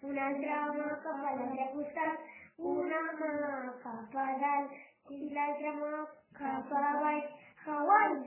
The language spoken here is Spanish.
una altra maca per l'altre una maca pedal i l'altra maca per avall. Hawaii,